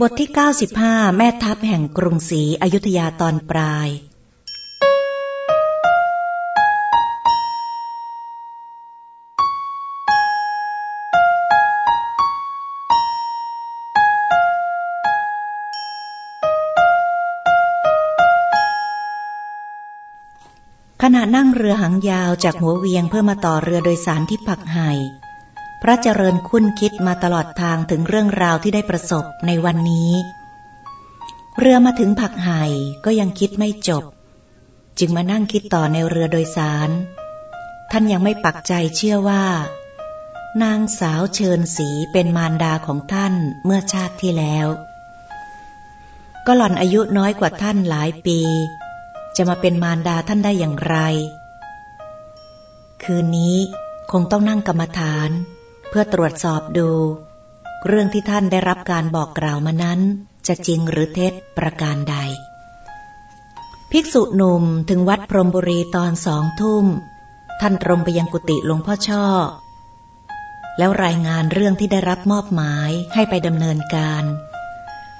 บทที่ 95 แม่ทัพแห่งกรุงศรีอยุธยาตอนปลาย ขณะนั่งเรือหางยาวจากหัวเวียงเพื่อมาต่อเรือโดยสารที่ปักไห่ พระเจริญคุ้นคิดมาตลอดทางถึงเรื่องราวที่ได้ประสบในวันนี้ เรือมาถึงผักไห่ก็ยังคิดไม่จบ จึงมานั่งคิดต่อในเรือโดยสาร ท่านยังไม่ปักใจเชื่อว่า นางสาวเชิญสีเป็นมารดาของท่านเมื่อชาติที่แล้ว ก็หล่อนอายุน้อยกว่าท่านหลายปี จะมาเป็นมารดาท่านได้อย่างไร คืนนี้คงต้องนั่งกรรมฐาน เพื่อตรวจสอบดู เรื่องที่ท่านได้รับการบอกกล่าวมานั้น จะจริงหรือเท็จประการใด ภิกษุหนุ่มถึงวัดพรมบุรีตอนสองทุ่ม ท่านตรงไปยังกุฏิหลวงพ่อช่อ แล้วรายงานเรื่องที่ได้รับมอบหมายให้ไปดำเนินการ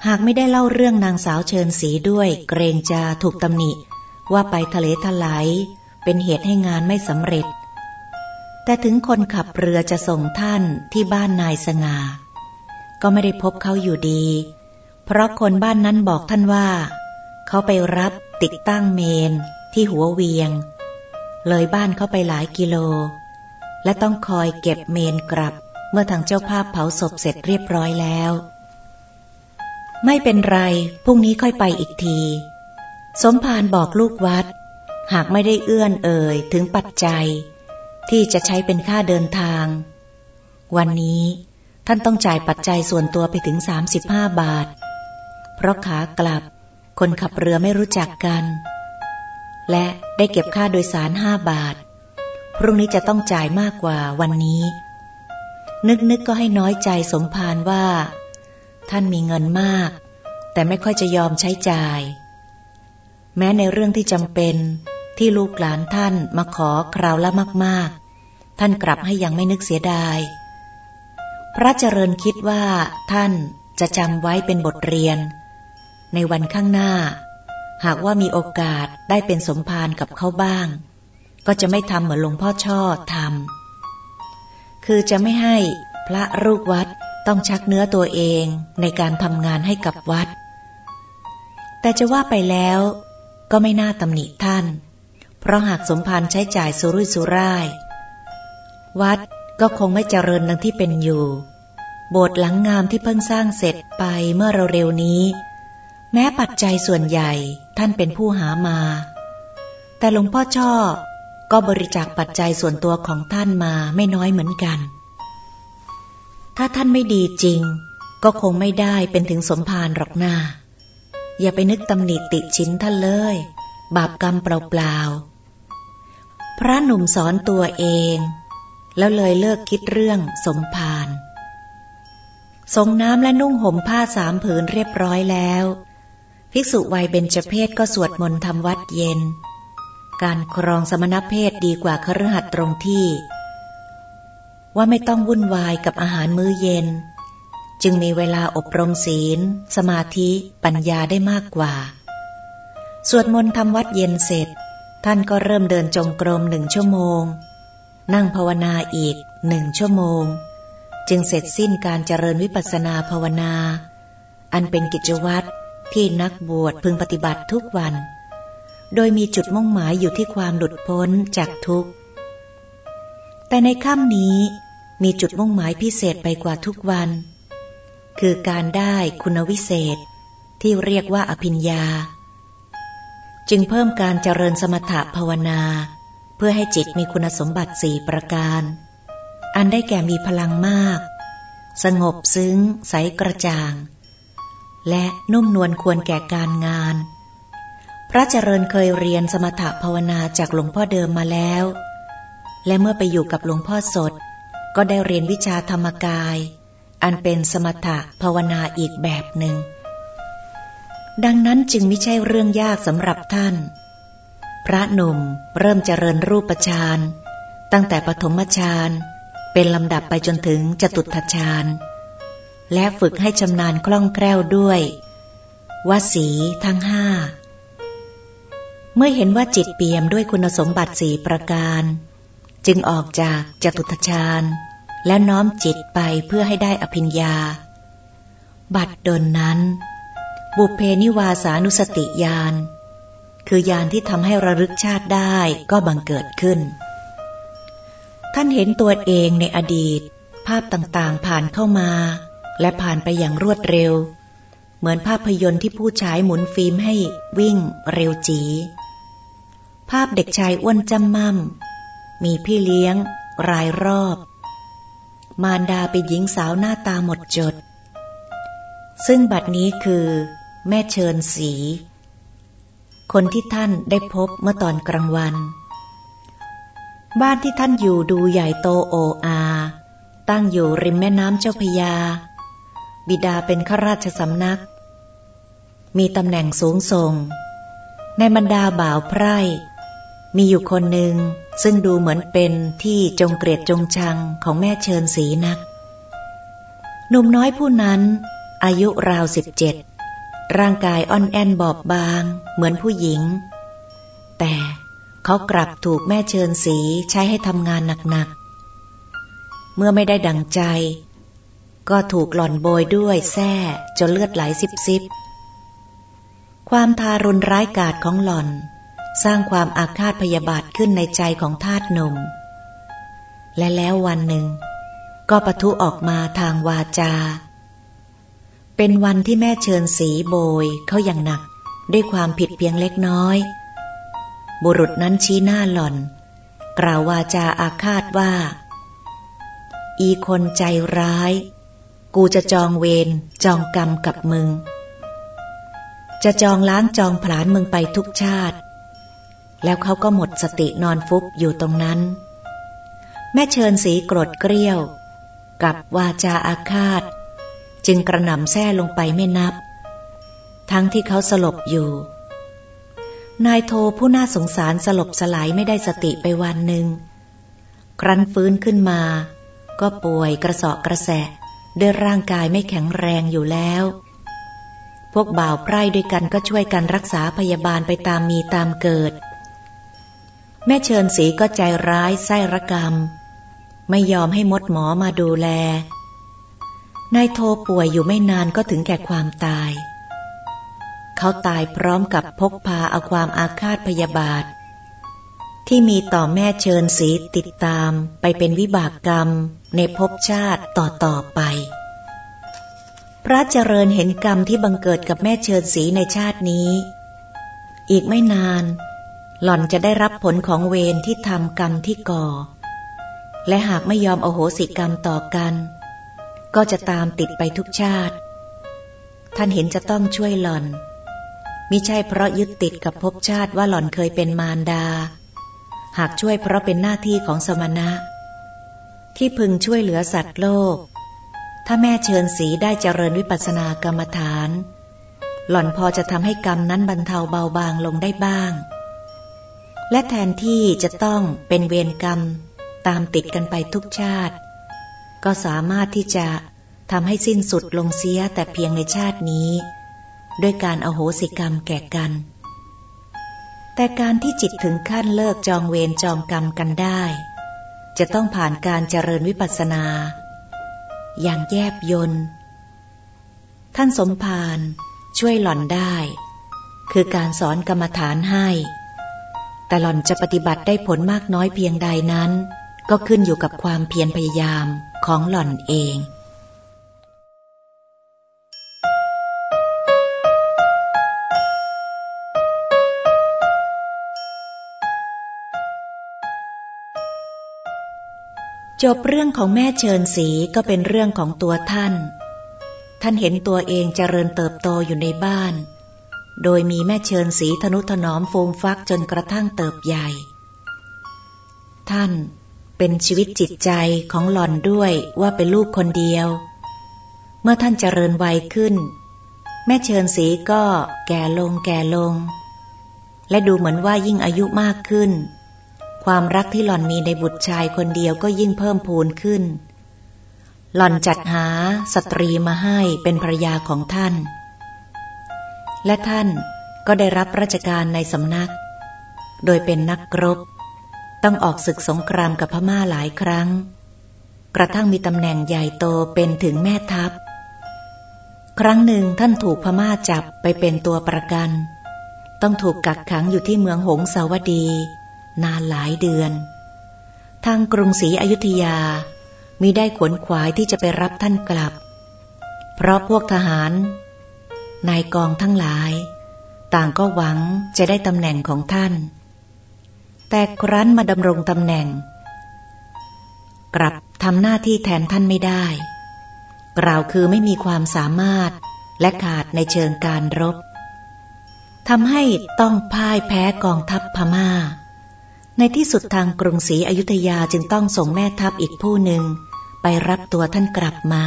หากไม่ได้เล่าเรื่องนางสาวเชิญสีด้วยเกรงจะถูกตำหนิว่าไปทะเลทลายเป็นเหตุให้งานไม่สำเร็จ แต่ถึงคนขับเรือจะส่งท่านที่บ้านนายสงาก็ไม่ได้พบเขาอยู่ดี เพราะคนบ้านนั้นบอกท่านว่า เขาไปรับติดตั้งเมนที่หัวเวียง เลยบ้านเขาไปหลายกิโล และต้องคอยเก็บเมนกลับ เมื่อทางเจ้าภาพเผาศพเสร็จเรียบร้อยแล้ว ไม่เป็นไร พรุ่งนี้ค่อยไปอีกที สมภารบอกลูกวัด หากไม่ได้เอื้อนเอ่ยถึงปัจจัย ที่จะใช้เป็นค่าเดินทาง วันนี้ท่านต้องจ่ายปัจจัยส่วนตัวไปถึง 35 บาท เพราะขากลับ คนขับเรือไม่รู้จักกัน และได้เก็บค่าโดยสารห้าบาท พรุ่งนี้จะต้องจ่ายมากกว่าวันนี้ นึกๆกก็ให้น้อยใจสมภารว่า ท่านมีเงินมาก แต่ไม่ค่อยจะยอมใช้จ่าย แม้ในเรื่องที่จำเป็นที่ลูกหลานท่านมาขอคราวละมาก ท่านกลับให้ยังไม่นึกเสียดาย พระเจริญคิดว่าท่านจะจำไว้เป็นบทเรียน ในวันข้างหน้า หากว่ามีโอกาสได้เป็นสมภารกับเขาบ้าง ก็จะไม่ทำเหมือนหลวงพ่อช่อทำคือจะไม่ให้พระรูปวัดต้องชักเนื้อตัวเองในการทำงานให้กับวัด แต่จะว่าไปแล้วก็ไม่น่าตำหนิท่าน เพราะหากสมภารใช้จ่ายสุรุ่ยสุร่าย วัดก็คงไม่เจริญดังที่เป็นอยู่ โบสถ์หลังงามที่เพิ่งสร้างเสร็จไปเมื่อเร็วๆนี้ แม้ปัจจัยส่วนใหญ่ท่านเป็นผู้หามา แต่หลวงพ่อช่อก็บริจาคปัจจัยส่วนตัวของท่านมาไม่น้อยเหมือนกัน ถ้าท่านไม่ดีจริง ก็คงไม่ได้เป็นถึงสมภารหรอกหน้า อย่าไปนึกตำหนิติชิ้นท่านเลย บาปกรรมเปล่าๆพระหนุ่มสอนตัวเอง แล้วเลยเลิกคิดเรื่องสมภารสงน้ำและนุ่งห่มผ้าสามผืนเรียบร้อยแล้ว ภิกษุวัยเบญจเพศก็สวดมนต์ทำวัดเย็น การครองสมณเพศดีกว่าคฤหัสตรงที่ ว่าไม่ต้องวุ่นวายกับอาหารมื้อเย็น จึงมีเวลาอบรมศีล สมาธิปัญญาได้มากกว่า สวดมนต์ทำวัดเย็นเสร็จ ท่านก็เริ่มเดินจงกรมหนึ่งชั่วโมง นั่งภาวนาอีกหนึ่งชั่วโมง จึงเสร็จสิ้นการเจริญวิปัสสนาภาวนา อันเป็นกิจวัตรที่นักบวชพึงปฏิบัติทุกวัน โดยมีจุดมุ่งหมายอยู่ที่ความหลุดพ้นจากทุกข์ แต่ในค่ำนี้มีจุดมุ่งหมายพิเศษไปกว่าทุกวัน คือการได้คุณวิเศษที่เรียกว่าอภิญญา จึงเพิ่มการเจริญสมถะภาวนา เพื่อให้จิตมีคุณสมบัติสี่ประการ อันได้แก่มีพลังมาก สงบซึ้ง ใสกระจ่าง และนุ่มนวลควรแก่การงาน พระเจริญเคยเรียนสมถะภาวนาจากหลวงพ่อเดิมมาแล้ว และเมื่อไปอยู่กับหลวงพ่อสด ก็ได้เรียนวิชาธรรมกาย อันเป็นสมถะภาวนาอีกแบบหนึ่งดังนั้นจึงไม่ใช่เรื่องยากสำหรับท่าน พระหนุ่มเริ่มเจริญรูปฌานตั้งแต่ปฐมฌานเป็นลำดับไปจนถึงจตุตฌานและฝึกให้ชำนาญคล่องแคล่วด้วยวสีทั้งห้า เมื่อเห็นว่าจิตเปี่ยมด้วยคุณสมบัติสี่ประการ จึงออกจากจตุทชาญและน้อมจิตไปเพื่อให้ได้อภิญญา บัดดลนั้น บุเพนิวาสานุสติญาณ คือญาณที่ทำให้ระลึกชาติได้ก็บังเกิดขึ้น ท่านเห็นตัวเองในอดีต ภาพต่างๆผ่านเข้ามา และผ่านไปอย่างรวดเร็ว เหมือนภาพยนตร์ที่ผู้ฉายหมุนฟิล์มให้วิ่งเร็วจีภาพเด็กชายอ้วนจำมั่มมีพี่เลี้ยง รายรอบ มารดาเป็นหญิงสาวหน้าตาหมดจด ซึ่งบัดนี้คือ แม่เชิญสี คนที่ท่านได้พบเมื่อตอนกลางวัน บ้านที่ท่านอยู่ดูใหญ่โตโออา ตั้งอยู่ริมแม่น้ำเจ้าพยา บิดาเป็นข้าราชสำนัก มีตำแหน่งสูงส่ง ในบรรดาบ่าวไพร่ มีอยู่คนหนึ่งซึ่งดูเหมือนเป็นที่จงเกลียดจงชังของแม่เชิญสีนักหนุ่มน้อยผู้นั้นอายุราวสิบเจ็ด ร่างกายอ่อนแอนบอบบาง เหมือนผู้หญิง แต่เขากลับถูกแม่เชิญสีใช้ให้ทำงานหนักๆ เมื่อไม่ได้ดังใจ ก็ถูกหล่อนโบยด้วยแส้จนเลือดไหลซิบซิบความทารุณร้ายกาจของหล่อน สร้างความอาฆาตพยาบาทขึ้นในใจของทาตหนุ่ม และแล้ววันหนึ่ง ก็ปะทุออกมาทางวาจา เป็นวันที่แม่เชิญสีโบยเขาอย่างหนัก ด้วยความผิดเพียงเล็กน้อย บุรุษนั้นชี้หน้าหล่อน กล่าววาจาอาฆาตว่า อีคนใจร้าย กูจะจองเวรจองกรรมกับมึง จะจองล้างจองผลาญมึงไปทุกชาติ แล้วเขาก็หมดสตินอนฟุบอยู่ตรงนั้น แม่เชิญสีโกรธเกรี้ยว กับวาจาอาฆาต จึงกระหน่ำแท้ลงไปไม่นับ ทั้งที่เขาสลบอยู่ นายโทผู้น่าสงสารสลบสลายไม่ได้สติไปวันหนึ่งครั้นฟื้นขึ้นมา ก็ป่วยกระสอบกระแสะด้วยร่างกายไม่แข็งแรงอยู่แล้ว พวกบ่าวไพร่ด้วยกันก็ช่วยกันรักษาพยาบาลไปตามมีตามเกิด แม่เชิญสีก็ใจร้ายไส้ระกรรม ไม่ยอมให้มดหมอมาดูแล นายโทป่วยอยู่ไม่นานก็ถึงแก่ความตาย เขาตายพร้อมกับพกพาเอาความอาฆาตพยาบาท ที่มีต่อแม่เชิญสีติดตามไปเป็นวิบากกรรมในภพชาติต่อต่อไป พระเจริญเห็นกรรมที่บังเกิดกับแม่เชิญสีในชาตินี้ อีกไม่นาน หล่อนจะได้รับผลของเวรที่ทำกรรมที่ก่อ และหากไม่ยอมโอโหสิกรรมต่อกัน ก็จะตามติดไปทุกชาติ ท่านเห็นจะต้องช่วยหล่อน มิใช่เพราะยึดติดกับภพชาติว่าหล่อนเคยเป็นมารดา หากช่วยเพราะเป็นหน้าที่ของสมณะ ที่พึงช่วยเหลือสัตว์โลก ถ้าแม่เชิญสีได้เจริญวิปัสสนากรรมฐาน หล่อนพอจะทำให้กรรมนั้นบรรเทาเบาบางลงได้บ้าง และแทนที่จะต้องเป็นเวรกรรมตามติดกันไปทุกชาติก็สามารถที่จะ ทำให้สิ้นสุดลงเสียแต่เพียงในชาตินี้ ด้วยการอโหสิกรรมแก่กัน แต่การที่จิตถึงขั้นเลิกจองเวรจองกรรมกันได้ จะต้องผ่านการเจริญวิปัสสนา อย่างแยบยนท่านสมภารช่วยหล่อนได้ คือการสอนกรรมฐานให้ แต่หล่อนจะปฏิบัติได้ผลมากน้อยเพียงใดนั้น ก็ขึ้นอยู่กับความเพียรพยายามของหล่อนเอง จบเรื่องของแม่เชิญสีก็เป็นเรื่องของตัวท่าน ท่านเห็นตัวเองเจริญเติบโตอยู่ในบ้าน โดยมีแม่เชิญสีทนุถนอมฟูมฟักจนกระทั่งเติบใหญ่ ท่านเป็นชีวิตจิตใจของหล่อนด้วยว่าเป็นลูกคนเดียว เมื่อท่านเจริญวัยขึ้น แม่เชิญสีก็แก่ลงแก่ลง และดูเหมือนว่ายิ่งอายุมากขึ้น ความรักที่หล่อนมีในบุตรชายคนเดียวก็ยิ่งเพิ่มพูนขึ้น หล่อนจัดหาสตรีมาให้เป็นภรยาของท่าน และท่านก็ได้รับราชการในสำนัก โดยเป็นนักกรบ ต้องออกศึกสงครามกับพม่าหลายครั้ง กระทั่งมีตำแหน่งใหญ่โตเป็นถึงแม่ทัพ ครั้งหนึ่งท่านถูกพม่าจับไปเป็นตัวประกัน ต้องถูกกักขังอยู่ที่เมืองหงสาวดี นานหลายเดือน ทางกรุงศรีอยุธยามิได้ขวนขวายที่จะไปรับท่านกลับ เพราะพวกทหาร นายกองทั้งหลาย ต่างก็หวังจะได้ตำแหน่งของท่าน แต่ครั้นมาดำรงตำแหน่ง กลับทำหน้าที่แทนท่านไม่ได้ กล่าวคือไม่มีความสามารถและขาดในเชิงการรบทำให้ต้องพ่ายแพ้กองทัพพมา่า ในที่สุดทางกรุงศรีอยุธยาจึงต้องส่งแม่ทัพอีกผู้หนึ่ง ไปรับตัวท่านกลับมา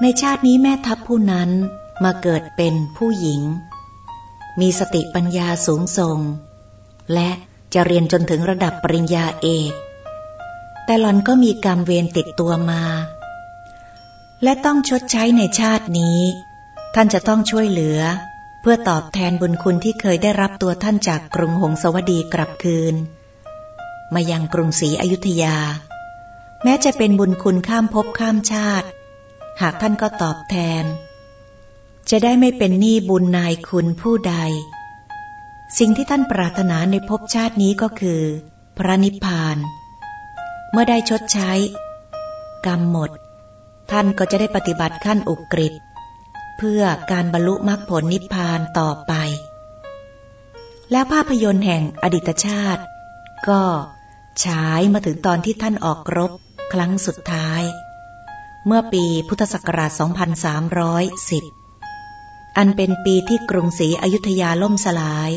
ในชาตินี้แม่ทัพผู้นั้นมาเกิดเป็นผู้หญิง มีสติปัญญาสูงส่ง และจะเรียนจนถึงระดับปริญญาเอก แต่หลอนก็มีกรรมเวรติดตัวมา และต้องชดใช้ในชาตินี้ ท่านจะต้องช่วยเหลือ พื่อตอบแทนบุญคุณที่เคยได้รับตัวท่านจากกรุงหงสวดีกลับคืน มายังกรุงศรีอยุธยา แม้จะเป็นบุญคุณข้ามภพข้ามชาติ หากท่านก็ตอบแทน จะได้ไม่เป็นหนี้บุญนายคุณผู้ใด สิ่งที่ท่านปรารถนาในภพชาตินี้ก็คือ พระนิพพาน เมื่อได้ชดใช้ กรรมหมด ท่านก็จะได้ปฏิบัติขั้นอุกฤษ เพื่อการบรรลุมรรคผลนิพพานต่อไป แล้วภาพยนตร์แห่งอดีตชาติ ก็ฉายมาถึงตอนที่ท่านออกรบครั้งสุดท้าย เมื่อปีพุทธศักราช 2310 อันเป็นปีที่กรุงศรีอยุธยาล่มสลาย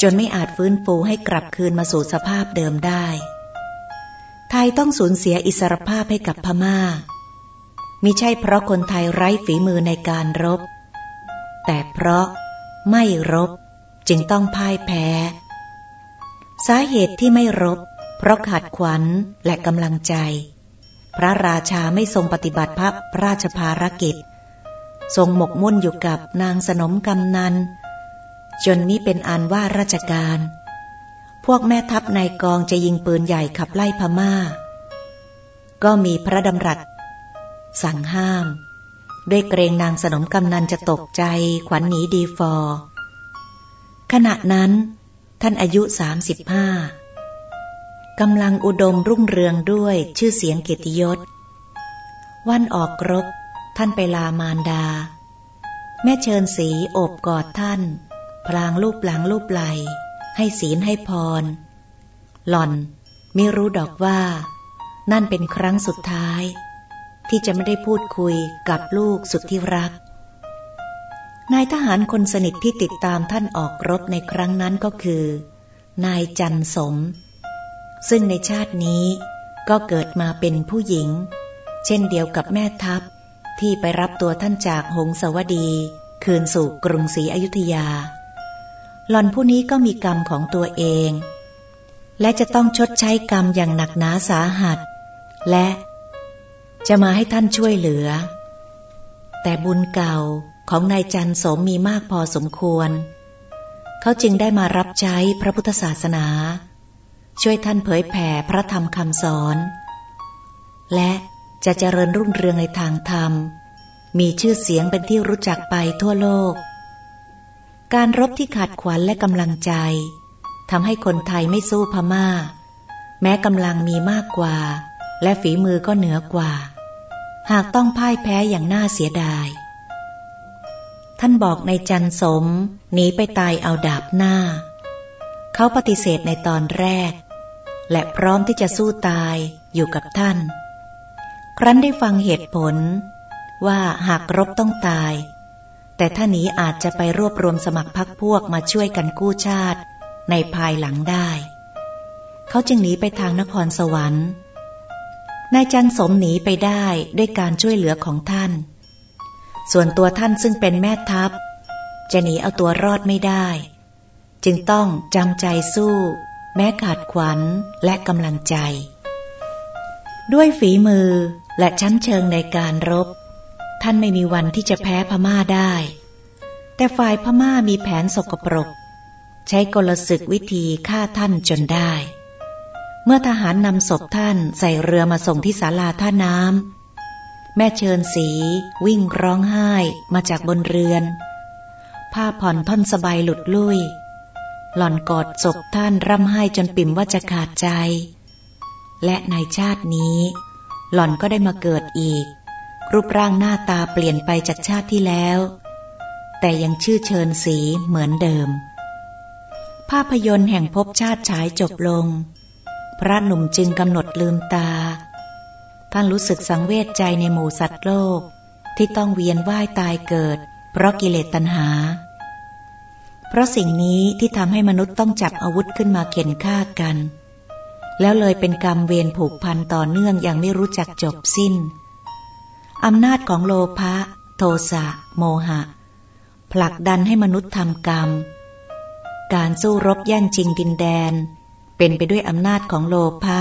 จนไม่อาจฟื้นฟูให้กลับคืนมาสู่สภาพเดิมได้ ไทยต้องสูญเสียอิสรภาพให้กับพมา่า มิใช่เพราะคนไทยไร้ฝีมือในการรบ แต่เพราะไม่รบจึงต้องพ่ายแพ้ สาเหตุที่ไม่รบ เพราะขาดขวัญและกำลังใจ พระราชาไม่ทรงปฏิบัติพระราชภารกิจ ทรงหมกมุ่นอยู่กับนางสนมกำนัน จนนี้เป็นอันว่าราชการ พวกแม่ทัพในกองจะยิงปืนใหญ่ขับไล่พมา่า ก็มีพระดำรัส สั่งห้าม ด้วยเกรงนางสนมกำนันจะตกใจขวัญหนีดีฟอ ขณะนั้น ท่านอายุสามสิบห้ากำลังอุดมรุ่งเรืองด้วยชื่อเสียงเกียรติยศ วันออกรบ ท่านไปลามารดา แม่เชิญสีโอบกอดท่าน พลางรูปหลังรูปไหล ให้ศีลให้พร หล่อนไม่รู้ดอกว่า นั่นเป็นครั้งสุดท้าย ที่จะไม่ได้พูดคุยกับลูกสุดที่รัก นายทหารคนสนิทที่ติดตามท่านออกรบในครั้งนั้นก็คือ นายจันสม ซึ่งในชาตินี้ก็เกิดมาเป็นผู้หญิง เช่นเดียวกับแม่ทัพที่ไปรับตัวท่านจากหงสวดี คืนสู่กรุงศรีอยุธยา หล่อนผู้นี้ก็มีกรรมของตัวเอง และจะต้องชดใช้กรรมอย่างหนักหนาสาหัส และ จะมาให้ท่านช่วยเหลือ แต่บุญเก่าของนายจันสมมีมากพอสมควร เขาจึงได้มารับใช้พระพุทธศาสนา ช่วยท่านเผยแผ่พระธรรมคำสอน และจะเจริญรุ่งเรืองในทางธรรม มีชื่อเสียงเป็นที่รู้จักไปทั่วโลก การรบที่ขาดขวัญและกำลังใจทำให้คนไทยไม่สู้พมา่า แม้กำลังมีมากกว่า และฝีมือก็เหนือกว่า หากต้องพ่ายแพ้อย่างน่าเสียดาย ท่านบอกในจันสมหนีไปตายเอาดาบหน้า เขาปฏิเสธในตอนแรก และพร้อมที่จะสู้ตายอยู่กับท่าน ครั้นได้ฟังเหตุผลว่าหากรบต้องตาย แต่ถ้าหนีอาจจะไปรวบรวมสมัครพรรคพวกมาช่วยกันกู้ชาติในภายหลังได้ เขาจึงหนีไปทางนครสวรรค์ นายจันสมหนีไปได้ด้วยการช่วยเหลือของท่าน ส่วนตัวท่านซึ่งเป็นแม่ทัพ จะหนีเอาตัวรอดไม่ได้ จึงต้องจำใจสู้ แม้ขาดขวัญและกำลังใจ ด้วยฝีมือและชั้นเชิงในการรบ ท่านไม่มีวันที่จะแพ้พม่าได้ แต่ฝ่ายพม่ามีแผนสกปรก ใช้กลศึกวิธีฆ่าท่านจนได้ เมื่อทหารนำศพท่านใส่เรือมาส่งที่ศาลาท่าน้ำแม่เชิญสี วิ่งร้องไห้มาจากบนเรือน ผ้าผ่อนท่อนสบายหลุดลุ่ย หล่อนกอดศพท่านร่ำไห้จนปิ่มว่าจะขาดใจ และในชาตินี้ หล่อนก็ได้มาเกิดอีก รูปร่างหน้าตาเปลี่ยนไปจากชาติที่แล้ว แต่ยังชื่อเชิญสีเหมือนเดิม ภาพยนตร์แห่งภพชาติฉายจบลง พระหนุ่มจึงกำหนดลืมตา ท่านรู้สึกสังเวชใจในหมู่สัตว์โลก ที่ต้องเวียนว่ายตายเกิด เพราะกิเลสตัณหา เพราะสิ่งนี้ที่ทำให้มนุษย์ต้องจับอาวุธขึ้นมาเข็นฆ่ากัน แล้วเลยเป็นกรรมเวรผูกพันต่อเนื่องอย่างไม่รู้จักจบสิ้นอำนาจของโลภะโทสะ โมหะ ผลักดันให้มนุษย์ทำกรรม การสู้รบแย่งชิงดินแดน เป็นไปด้วยอำนาจของโลภะ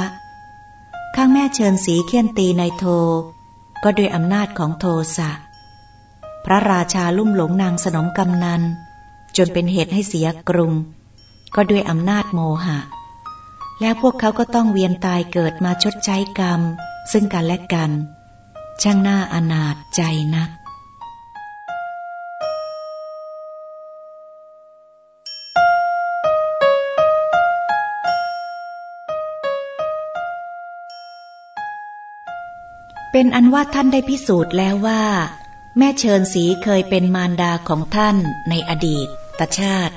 ข้างแม่เชิญสีเคี่ยนตีในโท ก็ด้วยอำนาจของโทสะ พระราชาลุ่มหลงนางสนมกำนัน จนเป็นเหตุให้เสียกรุง ก็ด้วยอำนาจโมหะ แล้วพวกเขาก็ต้องเวียนตายเกิดมาชดใช้กรรม ซึ่งกันและกัน ช่างน่าอนาจใจนัก เป็นอันว่าท่านได้พิสูจน์แล้วว่า แม่เชิญสีเคยเป็นมารดาของท่านในอดีตตชาติ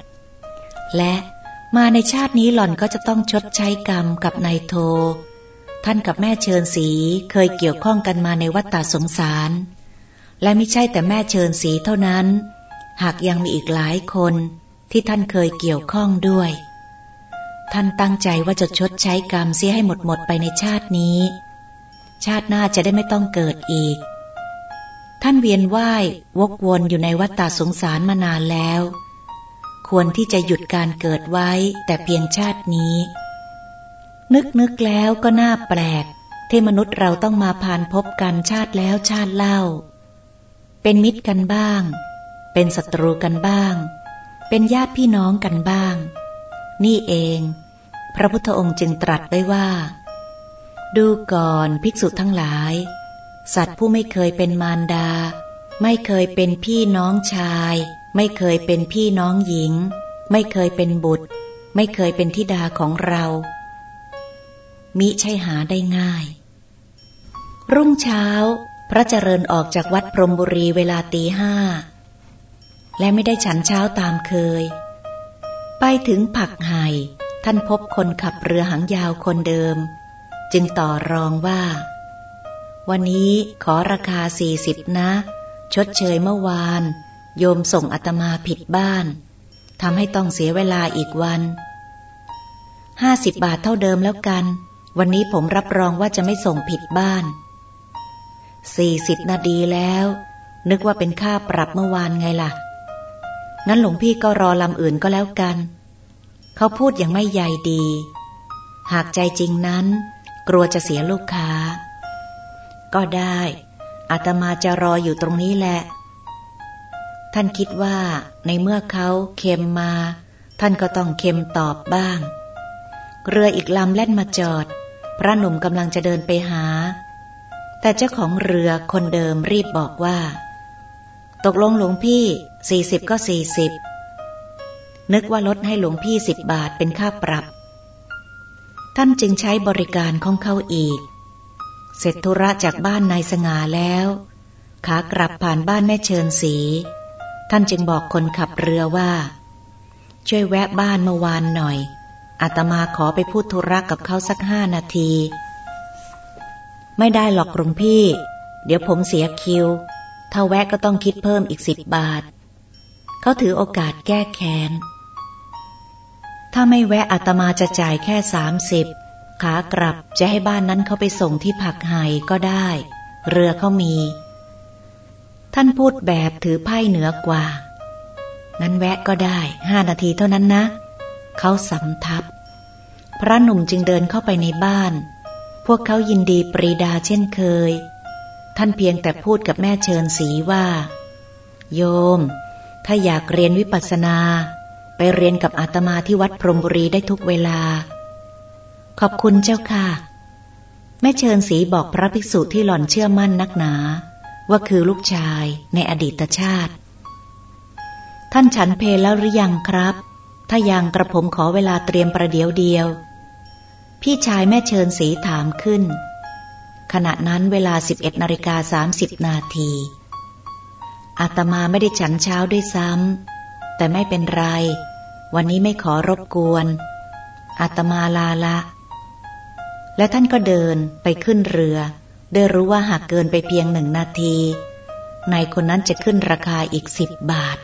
และมาในชาตินี้หล่อนก็จะต้องชดใช้กรรมกับนายโท ท่านกับแม่เชิญสีเคยเกี่ยวข้องกันมาในวัฏฏสงสาร และไม่ใช่แต่แม่เชิญสีเท่านั้น หากยังมีอีกหลายคนที่ท่านเคยเกี่ยวข้องด้วย ท่านตั้งใจว่าจะชดใช้กรรมเสียให้หมดหมดไปในชาตินี้ ชาติหน้าจะได้ไม่ต้องเกิดอีก ท่านเวียนว่าย วกวนอยู่ในวัฏฏสงสารมานานแล้ว ควรที่จะหยุดการเกิดไว้แต่เพียงชาตินี้ นึกนึกแล้วก็น่าแปลก ที่มนุษย์เราต้องมาผ่านพบกันชาติแล้วชาติเล่า เป็นมิตรกันบ้าง เป็นศัตรูกันบ้าง เป็นญาติพี่น้องกันบ้าง นี่เอง พระพุทธองค์จึงตรัสไว้ว่า ดูก่อนภิกษุทั้งหลาย สัตว์ผู้ไม่เคยเป็นมารดา ไม่เคยเป็นพี่น้องชาย ไม่เคยเป็นพี่น้องหญิง ไม่เคยเป็นบุตร ไม่เคยเป็นทิดาของเรา มิใช่หาได้ง่าย รุ่งเช้า พระเจริญออกจากวัดพรมบุรีเวลาตีห้า และไม่ได้ฉันเช้าตามเคย ไปถึงผักไห่ท่านพบคนขับเรือหางยาวคนเดิม จึงต่อรองว่า วันนี้ขอราคาสี่สิบนะ ชดเชยเมื่อวาน โยมส่งอาตมาผิดบ้านทำให้ต้องเสียเวลาอีกวันห้าสิบบาทเท่าเดิมแล้วกัน วันนี้ผมรับรองว่าจะไม่ส่งผิดบ้านสี่สิบนาทีแล้ว นึกว่าเป็นค่าปรับเมื่อวานไงล่ะ งั้นหลวงพี่ก็รอลำอื่นก็แล้วกัน เขาพูดอย่างไม่ใยดี หากใจจริงนั้น กลัวจะเสียลูกค้า ก็ได้อาตมาจะรออยู่ตรงนี้แหละ ท่านคิดว่าในเมื่อเขาเค็มมา ท่านก็ต้องเค็มตอบบ้าง เรืออีกลำแล่นมาจอด พระหนุ่มกำลังจะเดินไปหา แต่เจ้าของเรือคนเดิมรีบบอกว่า ตกลงหลวงพี่สี่สิบก็สี่สิบนึกว่าลดให้หลวงพี่สิบบาทเป็นค่าปรับ ท่านจึงใช้บริการของเขาอีก เสร็จธุระจากบ้านนายสง่าแล้ว ขากลับผ่านบ้านแม่เชิญสี ท่านจึงบอกคนขับเรือว่า ช่วยแวะบ้านเมื่อวานหน่อย อาตมาขอไปพูดธุระกับเขาสักห้านาที ไม่ได้หรอกหลวงพี่ เดี๋ยวผมเสียคิว ถ้าแวะก็ต้องคิดเพิ่มอีกสิบบาท เขาถือโอกาสแก้แค้น ถ้าไม่แวะอาตมาจะจ่ายแค่สามสิบขากลับจะให้บ้านนั้นเขาไปส่งที่ผักไห่ก็ได้ เรือเขามี ท่านพูดแบบถือไพ่เหนือกว่านั้นแวะก็ได้ห้านาทีเท่านั้นนะ เขาสำทับ พระหนุ่มจึงเดินเข้าไปในบ้านพพวกเขายินดีปรีดาเช่นเคย ท่านเพียงแต่พูดกับแม่เชิญสีว่า โยม ถ้าอยากเรียนวิปัสสนา ไปเรียนกับอาตมาที่วัดพรมบุรีได้ทุกเวลา ขอบคุณเจ้าค่ะ แม่เชิญสีบอกพระภิกษุที่หล่อนเชื่อมั่นนักหนา ว่าคือลูกชายในอดีตชาติ ท่านฉันเพลแล้วหรือยังครับ ถ้ายังกระผมขอเวลาเตรียมประเดี๋ยวเดียว พี่ชายแม่เชิญสีถามขึ้น ขณะนั้นเวลา 11นาฬิกา30นาทีอาตมาไม่ได้ฉันเช้าด้วยซ้ำ แต่ไม่เป็นไร วันนี้ไม่ขอรบกวน อาตมาลาละ และท่านก็เดินไปขึ้นเรือได้รู้ว่าหากเกินไปเพียงหนึ่งนาทีนายคนนั้นจะขึ้นราคาอีกสิบบาท